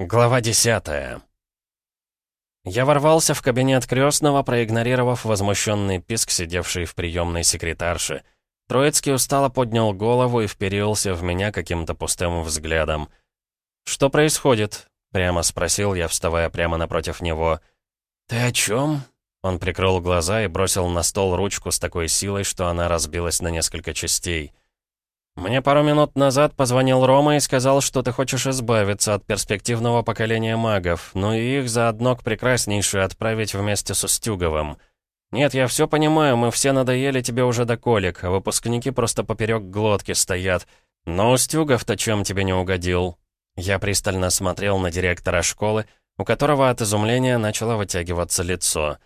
Глава 10 Я ворвался в кабинет крестного, проигнорировав возмущенный писк, сидевший в приемной секретарши. Троицкий устало поднял голову и вперился в меня каким-то пустым взглядом. «Что происходит?» — прямо спросил я, вставая прямо напротив него. «Ты о чем?» Он прикрыл глаза и бросил на стол ручку с такой силой, что она разбилась на несколько частей. «Мне пару минут назад позвонил Рома и сказал, что ты хочешь избавиться от перспективного поколения магов, ну и их заодно к прекраснейшей отправить вместе с Устюговым. Нет, я все понимаю, мы все надоели тебе уже до колик, а выпускники просто поперек глотки стоят. Но Устюгов-то чем тебе не угодил?» Я пристально смотрел на директора школы, у которого от изумления начало вытягиваться лицо.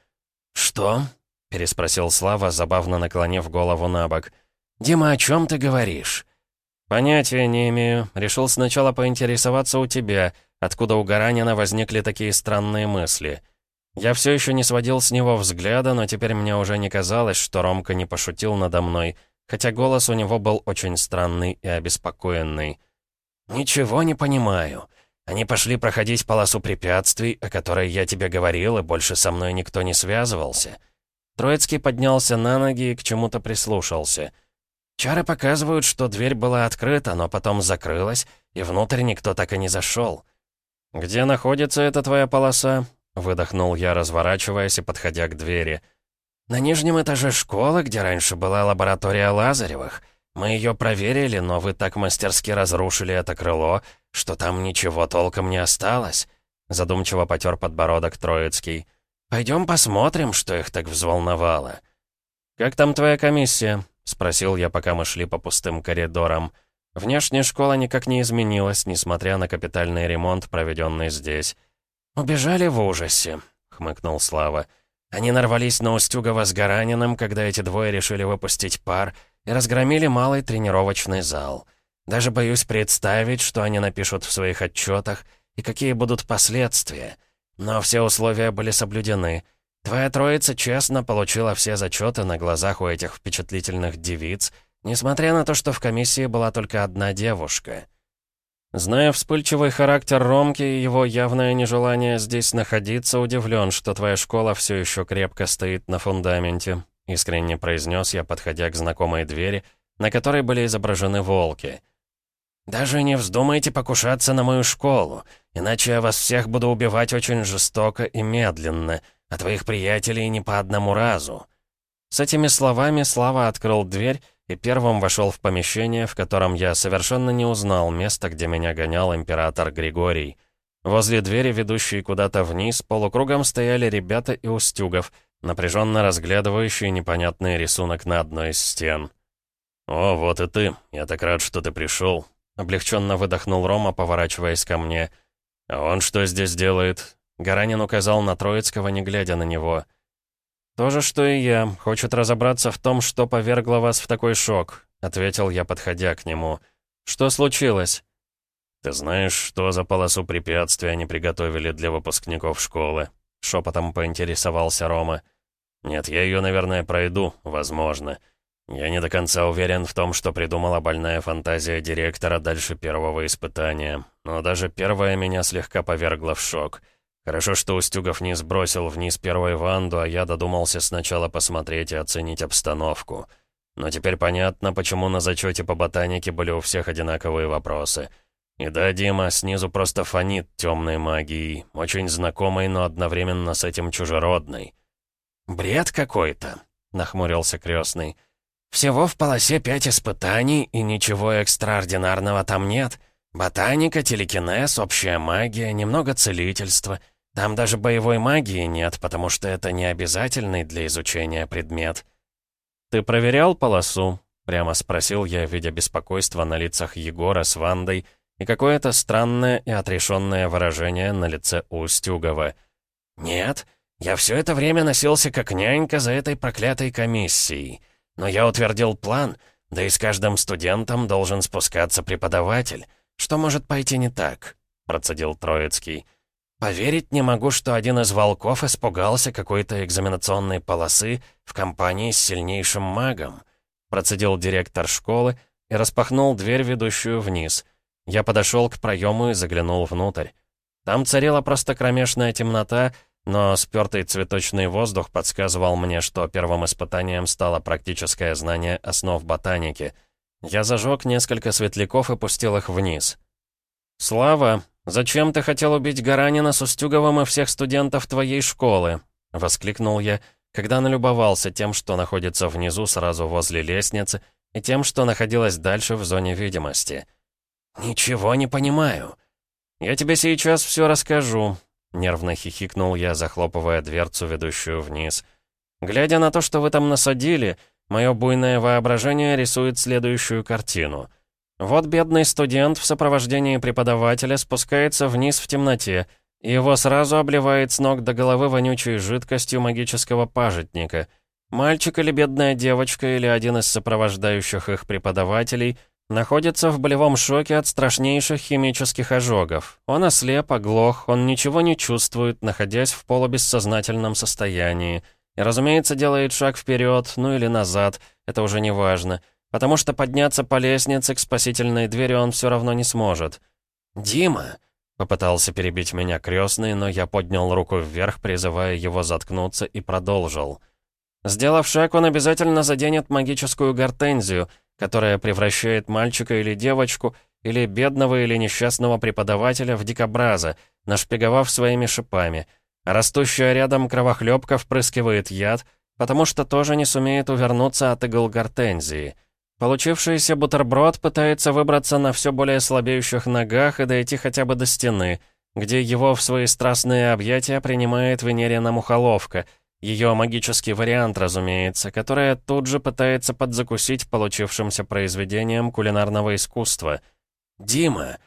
«Что?» — переспросил Слава, забавно наклонив голову на бок. — «Дима, о чем ты говоришь?» «Понятия не имею. Решил сначала поинтересоваться у тебя, откуда у Гаранина возникли такие странные мысли. Я все еще не сводил с него взгляда, но теперь мне уже не казалось, что Ромка не пошутил надо мной, хотя голос у него был очень странный и обеспокоенный. «Ничего не понимаю. Они пошли проходить полосу препятствий, о которой я тебе говорил, и больше со мной никто не связывался». Троицкий поднялся на ноги и к чему-то прислушался — Чары показывают, что дверь была открыта, но потом закрылась, и внутрь никто так и не зашел. «Где находится эта твоя полоса?» — выдохнул я, разворачиваясь и подходя к двери. «На нижнем этаже школы, где раньше была лаборатория Лазаревых. Мы ее проверили, но вы так мастерски разрушили это крыло, что там ничего толком не осталось», — задумчиво потер подбородок Троицкий. «Пойдем посмотрим, что их так взволновало». «Как там твоя комиссия?» — спросил я, пока мы шли по пустым коридорам. Внешняя школа никак не изменилась, несмотря на капитальный ремонт, проведенный здесь. «Убежали в ужасе», — хмыкнул Слава. «Они нарвались на Устюгова с Гараниным, когда эти двое решили выпустить пар, и разгромили малый тренировочный зал. Даже боюсь представить, что они напишут в своих отчетах и какие будут последствия. Но все условия были соблюдены». Твоя троица честно получила все зачеты на глазах у этих впечатлительных девиц, несмотря на то, что в комиссии была только одна девушка. Зная вспыльчивый характер Ромки и его явное нежелание здесь находиться, удивлен, что твоя школа все еще крепко стоит на фундаменте, искренне произнес я, подходя к знакомой двери, на которой были изображены волки. «Даже не вздумайте покушаться на мою школу, иначе я вас всех буду убивать очень жестоко и медленно», а твоих приятелей не по одному разу». С этими словами Слава открыл дверь и первым вошел в помещение, в котором я совершенно не узнал место, где меня гонял император Григорий. Возле двери, ведущей куда-то вниз, полукругом стояли ребята и Устюгов, напряженно разглядывающие непонятный рисунок на одной из стен. «О, вот и ты. Я так рад, что ты пришел», — облегченно выдохнул Рома, поворачиваясь ко мне. «А он что здесь делает? Гаранин указал на Троицкого, не глядя на него. «То же, что и я. Хочет разобраться в том, что повергло вас в такой шок», — ответил я, подходя к нему. «Что случилось?» «Ты знаешь, что за полосу препятствий они приготовили для выпускников школы?» — шепотом поинтересовался Рома. «Нет, я ее, наверное, пройду, возможно. Я не до конца уверен в том, что придумала больная фантазия директора дальше первого испытания. Но даже первое меня слегка повергло в шок». Хорошо, что Устюгов не сбросил вниз первой Ванду, а я додумался сначала посмотреть и оценить обстановку. Но теперь понятно, почему на зачете по ботанике были у всех одинаковые вопросы. И да, Дима, снизу просто фонит темной магией, очень знакомой, но одновременно с этим чужеродной. «Бред какой-то», — нахмурился крестный. «Всего в полосе пять испытаний, и ничего экстраординарного там нет. Ботаника, телекинез, общая магия, немного целительства — там даже боевой магии нет, потому что это не обязательный для изучения предмет. «Ты проверял полосу?» — прямо спросил я, видя беспокойство на лицах Егора с Вандой и какое-то странное и отрешенное выражение на лице Устюгова. «Нет, я все это время носился как нянька за этой проклятой комиссией. Но я утвердил план, да и с каждым студентом должен спускаться преподаватель. Что может пойти не так?» — процедил Троицкий. Поверить не могу, что один из волков испугался какой-то экзаменационной полосы в компании с сильнейшим магом. Процедил директор школы и распахнул дверь, ведущую вниз. Я подошел к проему и заглянул внутрь. Там царила просто кромешная темнота, но спёртый цветочный воздух подсказывал мне, что первым испытанием стало практическое знание основ ботаники. Я зажег несколько светляков и пустил их вниз. «Слава, зачем ты хотел убить Гаранина с Устюговым и всех студентов твоей школы?» — воскликнул я, когда налюбовался тем, что находится внизу сразу возле лестницы, и тем, что находилось дальше в зоне видимости. «Ничего не понимаю». «Я тебе сейчас все расскажу», — нервно хихикнул я, захлопывая дверцу, ведущую вниз. «Глядя на то, что вы там насадили, мое буйное воображение рисует следующую картину. Вот бедный студент в сопровождении преподавателя спускается вниз в темноте, и его сразу обливает с ног до головы вонючей жидкостью магического пажитника — Мальчик или бедная девочка, или один из сопровождающих их преподавателей находится в болевом шоке от страшнейших химических ожогов. Он ослеп, оглох, он ничего не чувствует, находясь в полубессознательном состоянии. И, разумеется, делает шаг вперед, ну или назад, это уже не важно, потому что подняться по лестнице к спасительной двери он все равно не сможет. «Дима!» — попытался перебить меня крестный, но я поднял руку вверх, призывая его заткнуться, и продолжил. Сделав шаг, он обязательно заденет магическую гортензию, которая превращает мальчика или девочку, или бедного или несчастного преподавателя в дикобраза, нашпиговав своими шипами. Растущая рядом кровохлебка впрыскивает яд, потому что тоже не сумеет увернуться от игл гортензии. Получившийся бутерброд пытается выбраться на все более слабеющих ногах и дойти хотя бы до стены, где его в свои страстные объятия принимает Венерина мухоловка — ее магический вариант, разумеется, которая тут же пытается подзакусить получившимся произведением кулинарного искусства. «Дима!»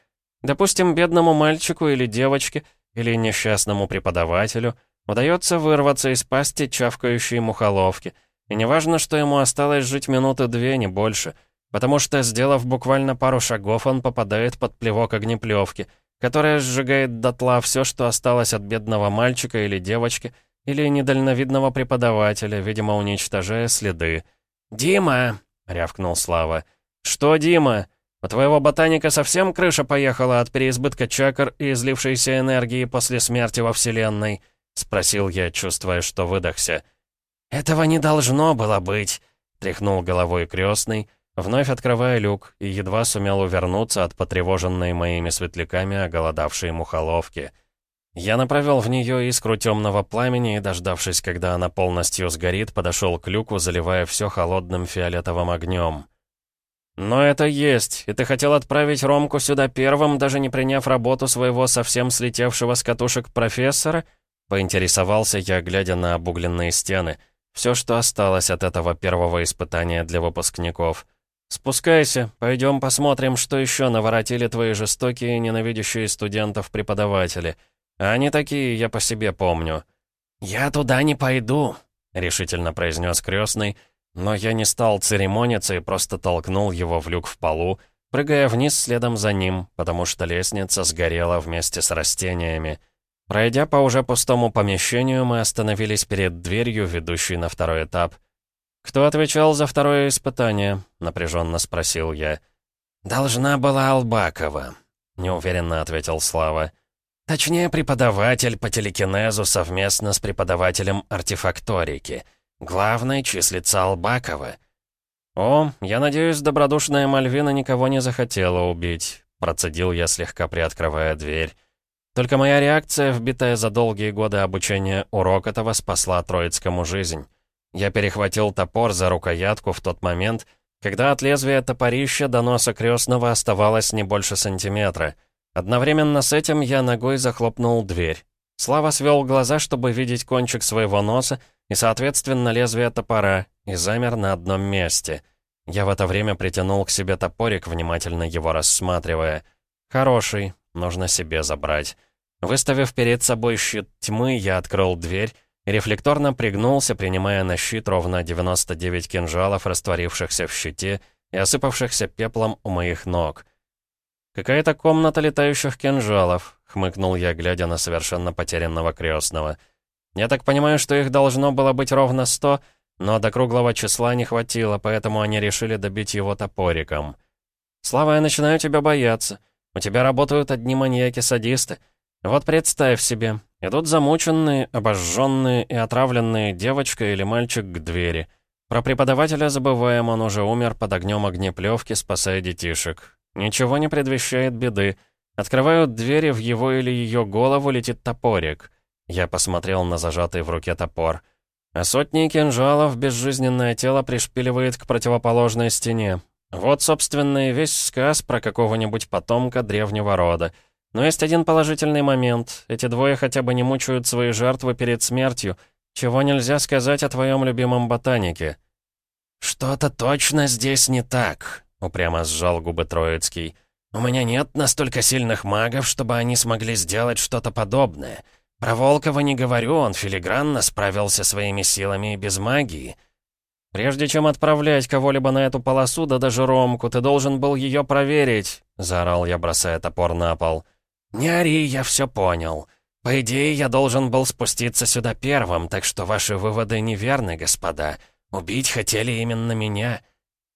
Допустим, бедному мальчику или девочке, или несчастному преподавателю удается вырваться из пасти чавкающей мухоловки, и неважно, что ему осталось жить минуты две, не больше, потому что, сделав буквально пару шагов, он попадает под плевок огнеплевки, которая сжигает дотла все, что осталось от бедного мальчика или девочки — или недальновидного преподавателя, видимо, уничтожая следы. «Дима!» — рявкнул Слава. «Что, Дима? У твоего ботаника совсем крыша поехала от переизбытка чакр и излившейся энергии после смерти во Вселенной?» — спросил я, чувствуя, что выдохся. «Этого не должно было быть!» — тряхнул головой крестный, вновь открывая люк, и едва сумел увернуться от потревоженной моими светляками оголодавшей мухоловки. Я направил в нее искру темного пламени и, дождавшись, когда она полностью сгорит, подошел к люку, заливая все холодным фиолетовым огнем. «Но это есть, и ты хотел отправить Ромку сюда первым, даже не приняв работу своего совсем слетевшего с катушек профессора?» Поинтересовался я, глядя на обугленные стены. Все, что осталось от этого первого испытания для выпускников. «Спускайся, пойдем посмотрим, что еще наворотили твои жестокие, ненавидящие студентов преподаватели». А они такие, я по себе помню. «Я туда не пойду», — решительно произнес крестный, но я не стал церемониться и просто толкнул его в люк в полу, прыгая вниз следом за ним, потому что лестница сгорела вместе с растениями. Пройдя по уже пустому помещению, мы остановились перед дверью, ведущей на второй этап. «Кто отвечал за второе испытание?» — напряженно спросил я. «Должна была Албакова», — неуверенно ответил Слава. Точнее, преподаватель по телекинезу совместно с преподавателем артефакторики. Главной числится Албакова. «О, я надеюсь, добродушная Мальвина никого не захотела убить», процедил я, слегка приоткрывая дверь. Только моя реакция, вбитая за долгие годы обучения у Рокотова, спасла Троицкому жизнь. Я перехватил топор за рукоятку в тот момент, когда от лезвия топорища до носа крестного оставалось не больше сантиметра — Одновременно с этим я ногой захлопнул дверь. Слава свел глаза, чтобы видеть кончик своего носа и, соответственно, лезвие топора, и замер на одном месте. Я в это время притянул к себе топорик, внимательно его рассматривая. Хороший, нужно себе забрать. Выставив перед собой щит тьмы, я открыл дверь и рефлекторно пригнулся, принимая на щит ровно 99 кинжалов, растворившихся в щите и осыпавшихся пеплом у моих ног. «Какая-то комната летающих кинжалов», — хмыкнул я, глядя на совершенно потерянного крестного. «Я так понимаю, что их должно было быть ровно сто, но до круглого числа не хватило, поэтому они решили добить его топориком. Слава, я начинаю тебя бояться. У тебя работают одни маньяки-садисты. Вот представь себе, идут замученные, обожженные и отравленные девочка или мальчик к двери. Про преподавателя забываем, он уже умер под огнем огнеплевки, спасая детишек. Ничего не предвещает беды. Открывают двери, в его или ее голову летит топорик. Я посмотрел на зажатый в руке топор. А сотни кинжалов безжизненное тело пришпиливает к противоположной стене. Вот, собственно, и весь сказ про какого-нибудь потомка древнего рода. Но есть один положительный момент. Эти двое хотя бы не мучают свои жертвы перед смертью, чего нельзя сказать о твоем любимом ботанике. «Что-то точно здесь не так», — упрямо сжал губы Троицкий. «У меня нет настолько сильных магов, чтобы они смогли сделать что-то подобное. Про Волкова не говорю, он филигранно справился своими силами и без магии». «Прежде чем отправлять кого-либо на эту полосу, да даже Ромку, ты должен был ее проверить», — заорал я, бросая топор на пол. «Не ори, я все понял. По идее, я должен был спуститься сюда первым, так что ваши выводы неверны, господа. Убить хотели именно меня».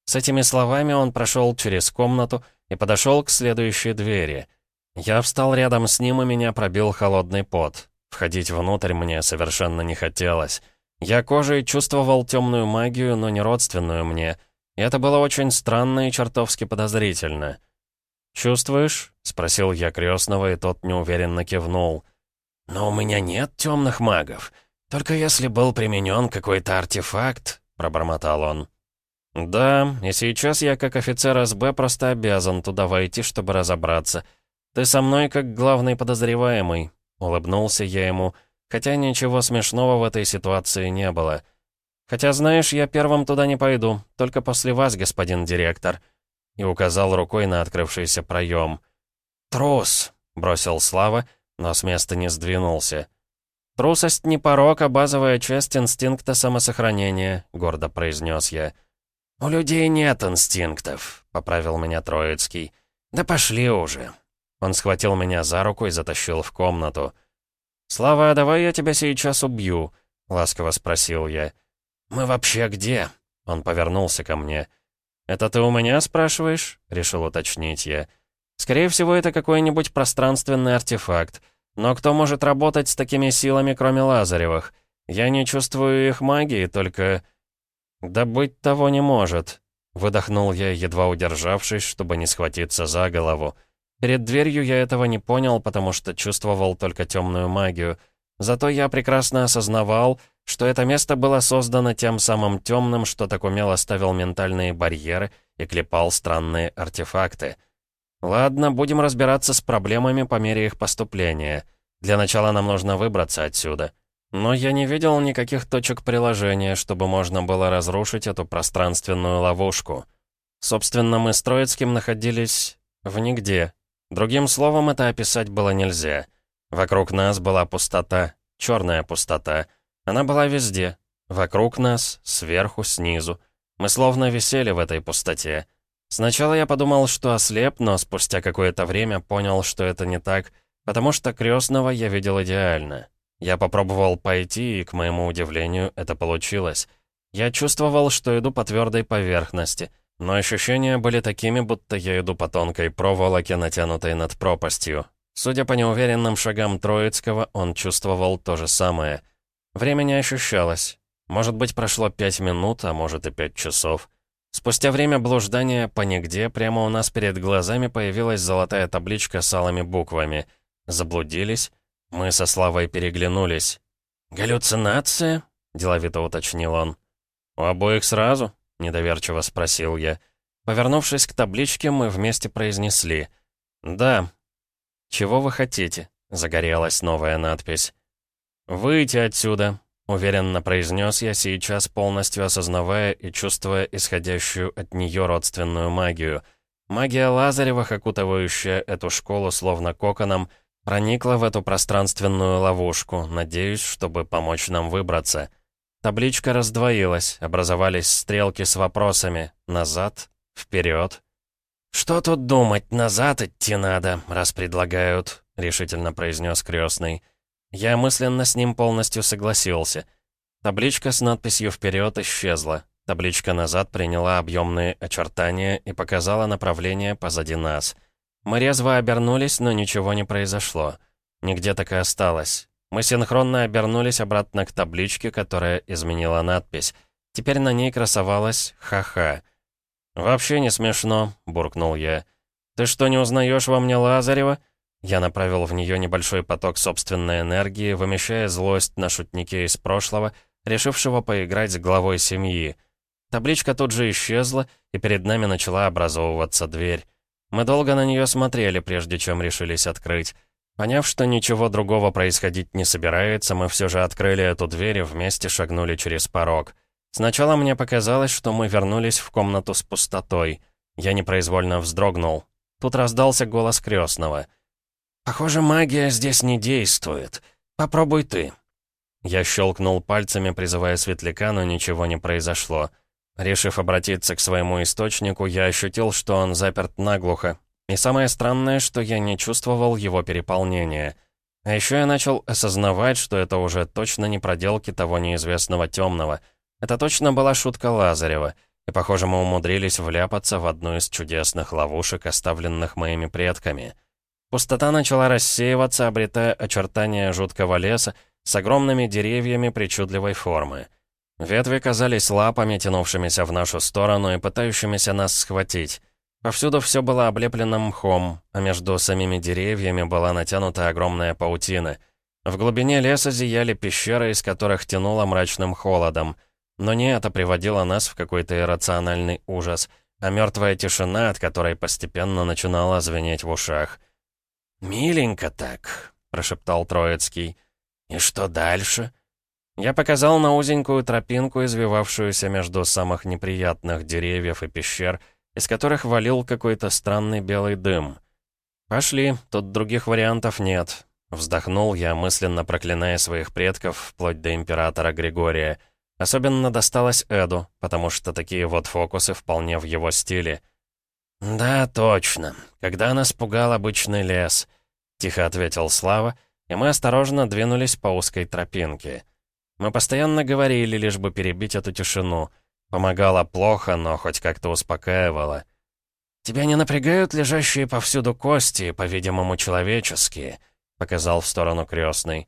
С этими словами он прошел через комнату и подошел к следующей двери. Я встал рядом с ним, и меня пробил холодный пот. Входить внутрь мне совершенно не хотелось. Я кожей чувствовал темную магию, но не родственную мне. И это было очень странно и чертовски подозрительно. «Чувствуешь?» — спросил я крестного, и тот неуверенно кивнул. «Но у меня нет темных магов. Только если был применен какой-то артефакт», — пробормотал он. «Да, и сейчас я, как офицер СБ, просто обязан туда войти, чтобы разобраться. Ты со мной как главный подозреваемый», — улыбнулся я ему, — Хотя ничего смешного в этой ситуации не было. «Хотя, знаешь, я первым туда не пойду, только после вас, господин директор», и указал рукой на открывшийся проем. «Трус!» — бросил Слава, но с места не сдвинулся. «Трусость не порок, а базовая часть инстинкта самосохранения», — гордо произнес я. «У людей нет инстинктов», — поправил меня Троицкий. «Да пошли уже». Он схватил меня за руку и затащил в комнату. «Слава, давай я тебя сейчас убью», — ласково спросил я. «Мы вообще где?» Он повернулся ко мне. «Это ты у меня спрашиваешь?» — решил уточнить я. «Скорее всего, это какой-нибудь пространственный артефакт. Но кто может работать с такими силами, кроме Лазаревых? Я не чувствую их магии, только...» «Да быть того не может», — выдохнул я, едва удержавшись, чтобы не схватиться за голову. Перед дверью я этого не понял, потому что чувствовал только темную магию. Зато я прекрасно осознавал, что это место было создано тем самым темным, что так умело ставил ментальные барьеры и клепал странные артефакты. Ладно, будем разбираться с проблемами по мере их поступления. Для начала нам нужно выбраться отсюда. Но я не видел никаких точек приложения, чтобы можно было разрушить эту пространственную ловушку. Собственно, мы с Троицким находились в нигде, Другим словом, это описать было нельзя. Вокруг нас была пустота, черная пустота. Она была везде. Вокруг нас, сверху, снизу. Мы словно висели в этой пустоте. Сначала я подумал, что ослеп, но спустя какое-то время понял, что это не так, потому что крестного я видел идеально. Я попробовал пойти, и, к моему удивлению, это получилось. Я чувствовал, что иду по твердой поверхности — но ощущения были такими, будто я иду по тонкой проволоке, натянутой над пропастью. Судя по неуверенным шагам Троицкого, он чувствовал то же самое. Время не ощущалось. Может быть, прошло пять минут, а может и пять часов. Спустя время блуждания по нигде, прямо у нас перед глазами появилась золотая табличка с алыми буквами. Заблудились. Мы со Славой переглянулись. «Галлюцинация?» — деловито уточнил он. «У обоих сразу?» — недоверчиво спросил я. Повернувшись к табличке, мы вместе произнесли. «Да». «Чего вы хотите?» — загорелась новая надпись. «Выйти отсюда», — уверенно произнес я сейчас, полностью осознавая и чувствуя исходящую от нее родственную магию. Магия Лазаревых, окутывающая эту школу словно коконом, проникла в эту пространственную ловушку, надеюсь, чтобы помочь нам выбраться. Табличка раздвоилась, образовались стрелки с вопросами «назад», «вперед». «Что тут думать, назад идти надо, раз предлагают», — решительно произнес крестный. Я мысленно с ним полностью согласился. Табличка с надписью «Вперед» исчезла. Табличка «Назад» приняла объемные очертания и показала направление позади нас. Мы резво обернулись, но ничего не произошло. Нигде так и осталось. Мы синхронно обернулись обратно к табличке, которая изменила надпись. Теперь на ней красовалась «Ха-ха». «Вообще не смешно», — буркнул я. «Ты что, не узнаешь во мне Лазарева?» Я направил в нее небольшой поток собственной энергии, вымещая злость на шутнике из прошлого, решившего поиграть с главой семьи. Табличка тут же исчезла, и перед нами начала образовываться дверь. Мы долго на нее смотрели, прежде чем решились открыть. Поняв, что ничего другого происходить не собирается, мы все же открыли эту дверь и вместе шагнули через порог. Сначала мне показалось, что мы вернулись в комнату с пустотой. Я непроизвольно вздрогнул. Тут раздался голос крестного — «Похоже, магия здесь не действует. Попробуй ты». Я щелкнул пальцами, призывая светляка, но ничего не произошло. Решив обратиться к своему источнику, я ощутил, что он заперт наглухо. И самое странное, что я не чувствовал его переполнения. А еще я начал осознавать, что это уже точно не проделки того неизвестного темного. Это точно была шутка Лазарева. И, похоже, мы умудрились вляпаться в одну из чудесных ловушек, оставленных моими предками. Пустота начала рассеиваться, обретая очертания жуткого леса с огромными деревьями причудливой формы. Ветви казались лапами, тянувшимися в нашу сторону и пытающимися нас схватить. Повсюду все было облеплено мхом, а между самими деревьями была натянута огромная паутина. В глубине леса зияли пещеры, из которых тянуло мрачным холодом. Но не это приводило нас в какой-то иррациональный ужас, а мертвая тишина, от которой постепенно начинала звенеть в ушах. «Миленько так», — прошептал Троицкий. «И что дальше?» Я показал на узенькую тропинку, извивавшуюся между самых неприятных деревьев и пещер, из которых валил какой-то странный белый дым. «Пошли, тут других вариантов нет», — вздохнул я, мысленно проклиная своих предков, вплоть до императора Григория. Особенно досталось Эду, потому что такие вот фокусы вполне в его стиле. «Да, точно. Когда нас пугал обычный лес», — тихо ответил Слава, и мы осторожно двинулись по узкой тропинке. Мы постоянно говорили, лишь бы перебить эту тишину. Помогало плохо, но хоть как-то успокаивало. «Тебя не напрягают лежащие повсюду кости, по-видимому, человеческие», — показал в сторону крестный.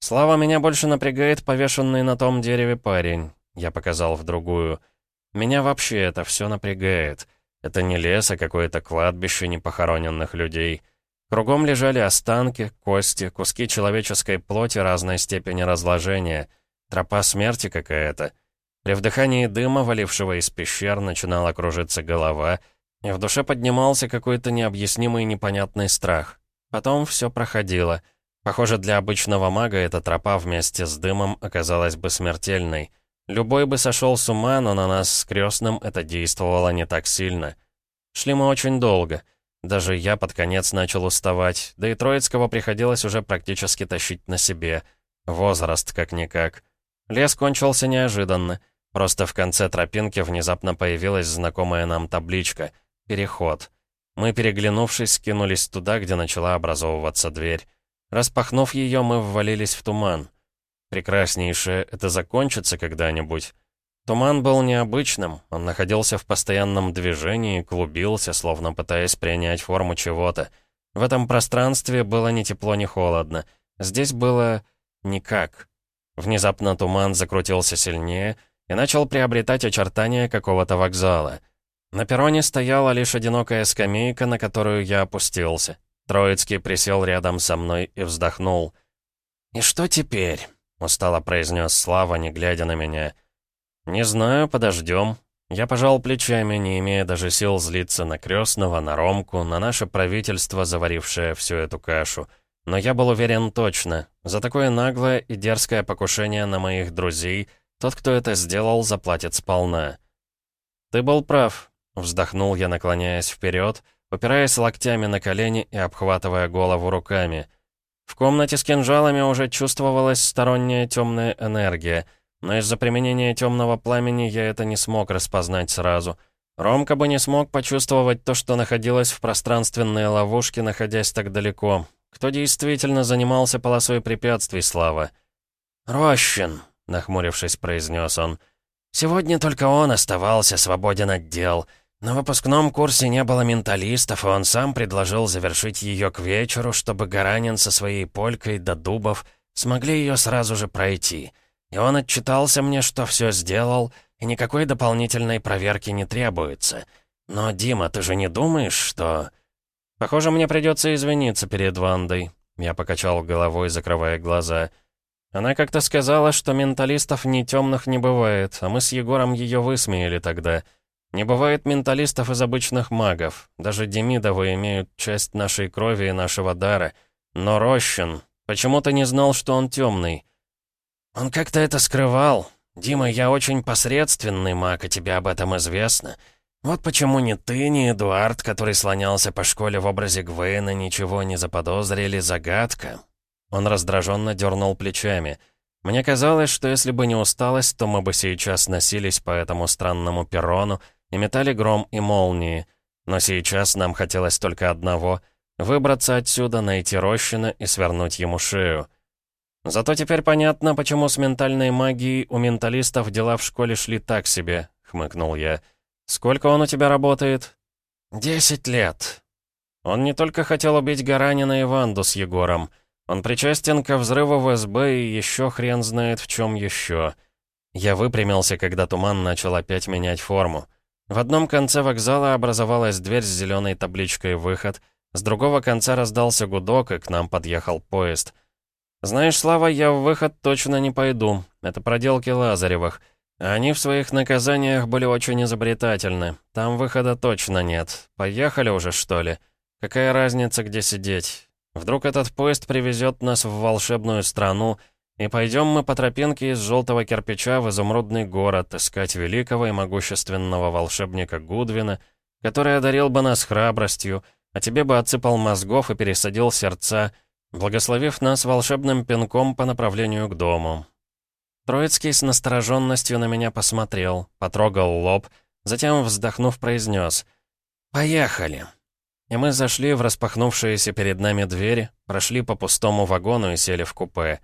«Слава меня больше напрягает повешенный на том дереве парень», — я показал в другую. «Меня вообще это все напрягает». Это не лес, а какое-то кладбище непохороненных людей. Кругом лежали останки, кости, куски человеческой плоти разной степени разложения. Тропа смерти какая-то. При вдыхании дыма, валившего из пещер, начинала кружиться голова, и в душе поднимался какой-то необъяснимый непонятный страх. Потом все проходило. Похоже, для обычного мага эта тропа вместе с дымом оказалась бы смертельной — Любой бы сошел с ума, но на нас с крестным это действовало не так сильно. Шли мы очень долго. Даже я под конец начал уставать, да и Троицкого приходилось уже практически тащить на себе. Возраст как-никак. Лес кончился неожиданно. Просто в конце тропинки внезапно появилась знакомая нам табличка «Переход». Мы, переглянувшись, кинулись туда, где начала образовываться дверь. Распахнув ее, мы ввалились в туман. Прекраснейшее, это закончится когда-нибудь. Туман был необычным, он находился в постоянном движении, клубился, словно пытаясь принять форму чего-то. В этом пространстве было ни тепло, ни холодно. Здесь было... никак. Внезапно туман закрутился сильнее и начал приобретать очертания какого-то вокзала. На перроне стояла лишь одинокая скамейка, на которую я опустился. Троицкий присел рядом со мной и вздохнул. «И что теперь?» устало произнес Слава, не глядя на меня. «Не знаю, подождем». Я пожал плечами, не имея даже сил злиться на крестного, на Ромку, на наше правительство, заварившее всю эту кашу. Но я был уверен точно, за такое наглое и дерзкое покушение на моих друзей, тот, кто это сделал, заплатит сполна. «Ты был прав», — вздохнул я, наклоняясь вперед, упираясь локтями на колени и обхватывая голову руками — в комнате с кинжалами уже чувствовалась сторонняя темная энергия, но из-за применения темного пламени я это не смог распознать сразу. Ромка бы не смог почувствовать то, что находилось в пространственной ловушке, находясь так далеко. Кто действительно занимался полосой препятствий, Слава? «Рощин», — нахмурившись, произнес он. «Сегодня только он оставался свободен от дел. На выпускном курсе не было менталистов, и он сам предложил завершить ее к вечеру, чтобы Гаранин со своей полькой до дубов смогли ее сразу же пройти. И он отчитался мне, что все сделал, и никакой дополнительной проверки не требуется. Но, Дима, ты же не думаешь, что... Похоже, мне придется извиниться перед Вандой. Я покачал головой, закрывая глаза. Она как-то сказала, что менталистов ни темных не бывает, а мы с Егором ее высмеяли тогда. Не бывает менталистов из обычных магов. Даже Демидовы имеют часть нашей крови и нашего дара. Но Рощин... Почему ты не знал, что он темный? Он как-то это скрывал. Дима, я очень посредственный маг, и тебе об этом известно. Вот почему ни ты, ни Эдуард, который слонялся по школе в образе Гвейна, ничего не заподозрили, загадка. Он раздраженно дернул плечами. Мне казалось, что если бы не усталость, то мы бы сейчас носились по этому странному перрону и метали гром и молнии. Но сейчас нам хотелось только одного — выбраться отсюда, найти Рощина и свернуть ему шею. Зато теперь понятно, почему с ментальной магией у менталистов дела в школе шли так себе, — хмыкнул я. «Сколько он у тебя работает?» «Десять лет». Он не только хотел убить Гаранина и Ванду с Егором — он причастен ко взрыву в СБ и еще хрен знает в чем еще. Я выпрямился, когда туман начал опять менять форму. В одном конце вокзала образовалась дверь с зеленой табличкой «Выход», с другого конца раздался гудок, и к нам подъехал поезд. «Знаешь, Слава, я в выход точно не пойду. Это проделки Лазаревых. Они в своих наказаниях были очень изобретательны. Там выхода точно нет. Поехали уже, что ли? Какая разница, где сидеть? Вдруг этот поезд привезет нас в волшебную страну, и пойдем мы по тропинке из желтого кирпича в изумрудный город искать великого и могущественного волшебника Гудвина, который одарил бы нас храбростью, а тебе бы отсыпал мозгов и пересадил сердца, благословив нас волшебным пинком по направлению к дому. Троицкий с настороженностью на меня посмотрел, потрогал лоб, затем, вздохнув, произнес «Поехали». И мы зашли в распахнувшиеся перед нами двери, прошли по пустому вагону и сели в купе.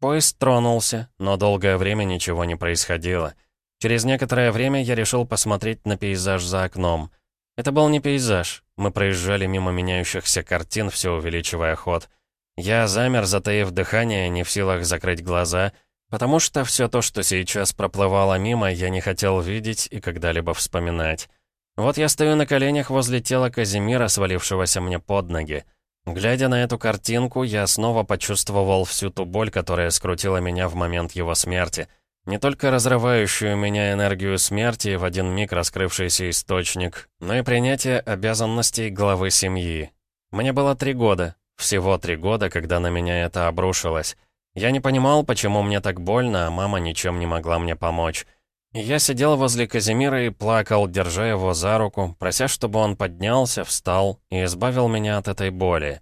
Поезд тронулся, но долгое время ничего не происходило. Через некоторое время я решил посмотреть на пейзаж за окном. Это был не пейзаж. Мы проезжали мимо меняющихся картин, все увеличивая ход. Я замер, затаив дыхание, не в силах закрыть глаза, потому что все то, что сейчас проплывало мимо, я не хотел видеть и когда-либо вспоминать. Вот я стою на коленях возле тела Казимира, свалившегося мне под ноги. Глядя на эту картинку, я снова почувствовал всю ту боль, которая скрутила меня в момент его смерти. Не только разрывающую меня энергию смерти в один миг раскрывшийся источник, но и принятие обязанностей главы семьи. Мне было три года, всего три года, когда на меня это обрушилось. Я не понимал, почему мне так больно, а мама ничем не могла мне помочь. Я сидел возле Казимира и плакал, держа его за руку, прося, чтобы он поднялся, встал и избавил меня от этой боли.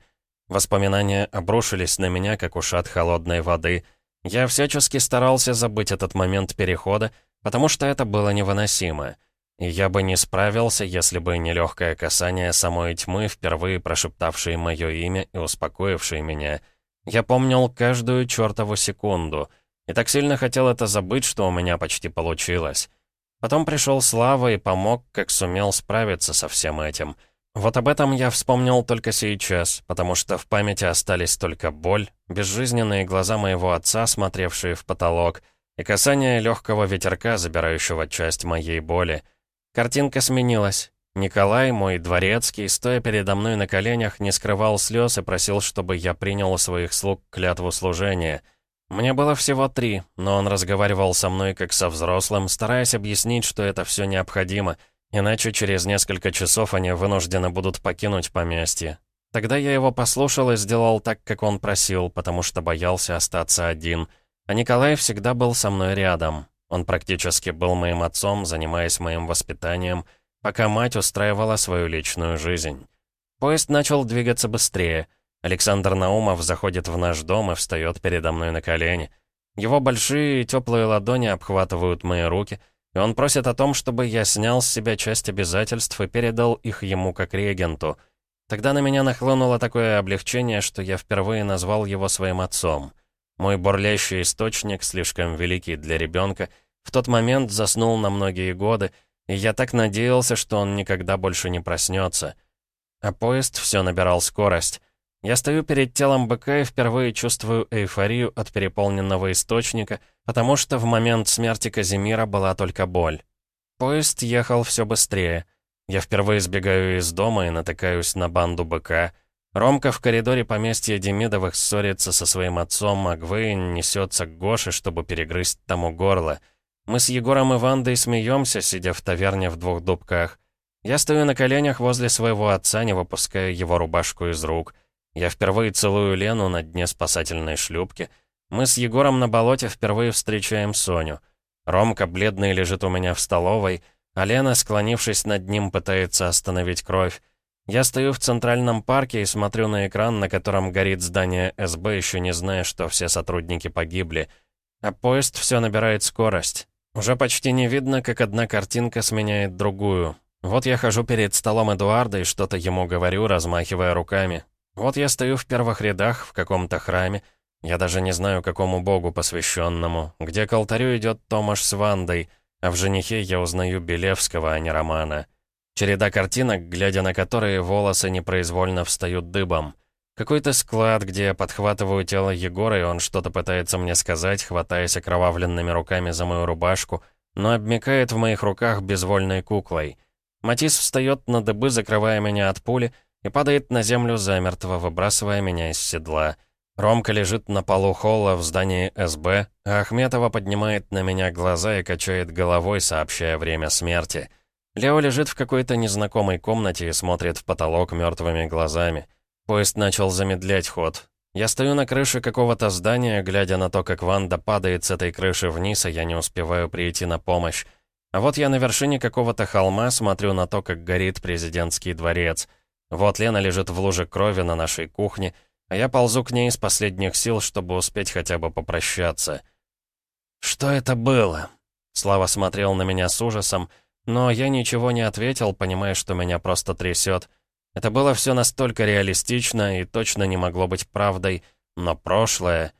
Воспоминания обрушились на меня, как ушат холодной воды. Я всячески старался забыть этот момент перехода, потому что это было невыносимо. И я бы не справился, если бы не легкое касание самой тьмы, впервые прошептавшей мое имя и успокоившей меня. Я помнил каждую чертову секунду — и так сильно хотел это забыть, что у меня почти получилось. Потом пришел Слава и помог, как сумел справиться со всем этим. Вот об этом я вспомнил только сейчас, потому что в памяти остались только боль, безжизненные глаза моего отца, смотревшие в потолок, и касание легкого ветерка, забирающего часть моей боли. Картинка сменилась. Николай, мой дворецкий, стоя передо мной на коленях, не скрывал слез и просил, чтобы я принял у своих слуг клятву служения — мне было всего три, но он разговаривал со мной как со взрослым, стараясь объяснить, что это все необходимо, иначе через несколько часов они вынуждены будут покинуть поместье. Тогда я его послушал и сделал так, как он просил, потому что боялся остаться один. А Николай всегда был со мной рядом. Он практически был моим отцом, занимаясь моим воспитанием, пока мать устраивала свою личную жизнь. Поезд начал двигаться быстрее — Александр Наумов заходит в наш дом и встает передо мной на колени. Его большие теплые ладони обхватывают мои руки, и он просит о том, чтобы я снял с себя часть обязательств и передал их ему как регенту. Тогда на меня нахлынуло такое облегчение, что я впервые назвал его своим отцом. Мой бурлящий источник, слишком великий для ребенка, в тот момент заснул на многие годы, и я так надеялся, что он никогда больше не проснется. А поезд все набирал скорость. Я стою перед телом быка и впервые чувствую эйфорию от переполненного источника, потому что в момент смерти Казимира была только боль. Поезд ехал все быстрее. Я впервые сбегаю из дома и натыкаюсь на банду быка. Ромка в коридоре поместья Демидовых ссорится со своим отцом, а Гвейн несется к Гоше, чтобы перегрызть тому горло. Мы с Егором и Вандой смеемся, сидя в таверне в двух дубках. Я стою на коленях возле своего отца, не выпуская его рубашку из рук. Я впервые целую Лену на дне спасательной шлюпки. Мы с Егором на болоте впервые встречаем Соню. Ромка бледный лежит у меня в столовой, а Лена, склонившись над ним, пытается остановить кровь. Я стою в Центральном парке и смотрю на экран, на котором горит здание СБ, еще не зная, что все сотрудники погибли. А поезд все набирает скорость. Уже почти не видно, как одна картинка сменяет другую. Вот я хожу перед столом Эдуарда и что-то ему говорю, размахивая руками. Вот я стою в первых рядах в каком-то храме. Я даже не знаю, какому богу посвященному, где к алтарю идет Томаш с Вандой, а в женихе я узнаю Белевского, а не Романа. Череда картинок, глядя на которые волосы непроизвольно встают дыбом. Какой-то склад, где я подхватываю тело Егора, и он что-то пытается мне сказать, хватаясь окровавленными руками за мою рубашку, но обмекает в моих руках безвольной куклой. Матис встает на дыбы, закрывая меня от пули, и падает на землю замертво, выбрасывая меня из седла. Ромка лежит на полу холла в здании СБ, а Ахметова поднимает на меня глаза и качает головой, сообщая время смерти. Лео лежит в какой-то незнакомой комнате и смотрит в потолок мертвыми глазами. Поезд начал замедлять ход. Я стою на крыше какого-то здания, глядя на то, как Ванда падает с этой крыши вниз, а я не успеваю прийти на помощь. А вот я на вершине какого-то холма смотрю на то, как горит президентский дворец. Вот Лена лежит в луже крови на нашей кухне, а я ползу к ней из последних сил, чтобы успеть хотя бы попрощаться. «Что это было?» Слава смотрел на меня с ужасом, но я ничего не ответил, понимая, что меня просто трясет. Это было все настолько реалистично и точно не могло быть правдой, но прошлое...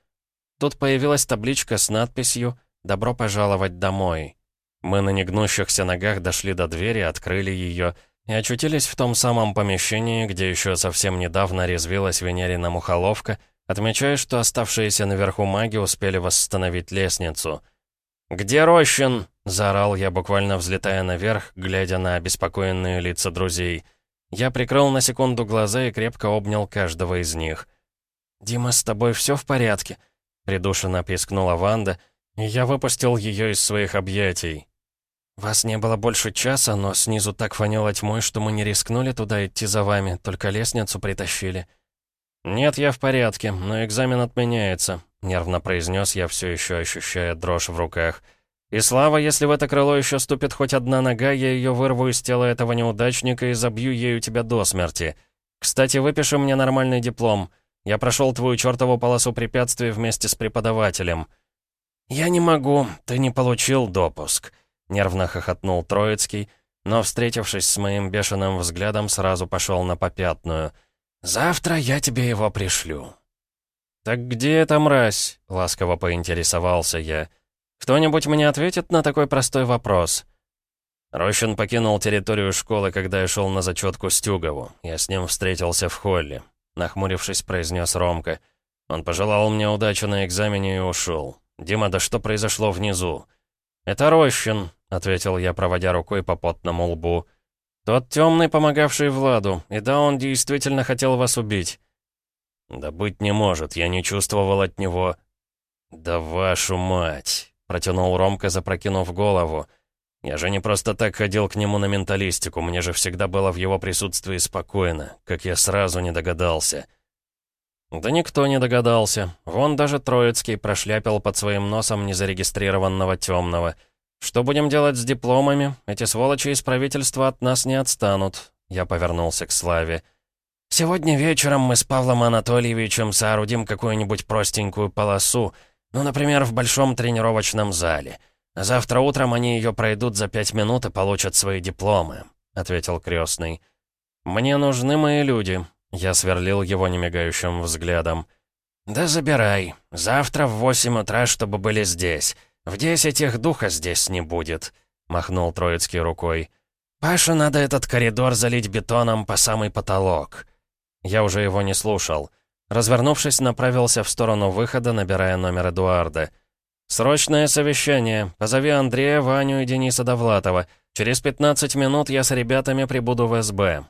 Тут появилась табличка с надписью «Добро пожаловать домой». Мы на негнущихся ногах дошли до двери, открыли ее и очутились в том самом помещении, где еще совсем недавно резвилась Венерина мухоловка, отмечая, что оставшиеся наверху маги успели восстановить лестницу. «Где Рощин?» Заорал я, буквально взлетая наверх, глядя на обеспокоенные лица друзей. Я прикрыл на секунду глаза и крепко обнял каждого из них. «Дима, с тобой все в порядке?» Придушенно пискнула Ванда, и я выпустил ее из своих объятий. «Вас не было больше часа, но снизу так фанило тьмой, что мы не рискнули туда идти за вами, только лестницу притащили». «Нет, я в порядке, но экзамен отменяется», — нервно произнес я, все еще ощущая дрожь в руках. «Я и слава, если в это крыло еще ступит хоть одна нога, я ее вырву из тела этого неудачника и забью ею тебя до смерти. Кстати, выпиши мне нормальный диплом. Я прошел твою чертову полосу препятствий вместе с преподавателем». «Я не могу, ты не получил допуск», — нервно хохотнул Троицкий, но, встретившись с моим бешеным взглядом, сразу пошел на попятную. «Завтра я тебе его пришлю». «Так где эта мразь?» — ласково поинтересовался я. Кто-нибудь мне ответит на такой простой вопрос?» Рощин покинул территорию школы, когда я шел на зачетку Стюгову. Я с ним встретился в холле. Нахмурившись, произнес Ромка. Он пожелал мне удачи на экзамене и ушел. «Дима, да что произошло внизу?» «Это Рощин», — ответил я, проводя рукой по потному лбу. «Тот темный, помогавший Владу. И да, он действительно хотел вас убить». «Да быть не может, я не чувствовал от него...» «Да вашу мать!» Протянул Ромка, запрокинув голову. «Я же не просто так ходил к нему на менталистику, мне же всегда было в его присутствии спокойно, как я сразу не догадался». «Да никто не догадался. Вон даже Троицкий прошляпил под своим носом незарегистрированного темного. Что будем делать с дипломами? Эти сволочи из правительства от нас не отстанут». Я повернулся к Славе. «Сегодня вечером мы с Павлом Анатольевичем соорудим какую-нибудь простенькую полосу, ну, например, в большом тренировочном зале. Завтра утром они ее пройдут за пять минут и получат свои дипломы», — ответил крестный. «Мне нужны мои люди», — я сверлил его немигающим взглядом. «Да забирай. Завтра в восемь утра, чтобы были здесь. В десять их духа здесь не будет». — махнул Троицкий рукой. «Паше надо этот коридор залить бетоном по самый потолок». Я уже его не слушал. Развернувшись, направился в сторону выхода, набирая номер Эдуарда. «Срочное совещание. Позови Андрея, Ваню и Дениса Довлатова. Через 15 минут я с ребятами прибуду в СБ.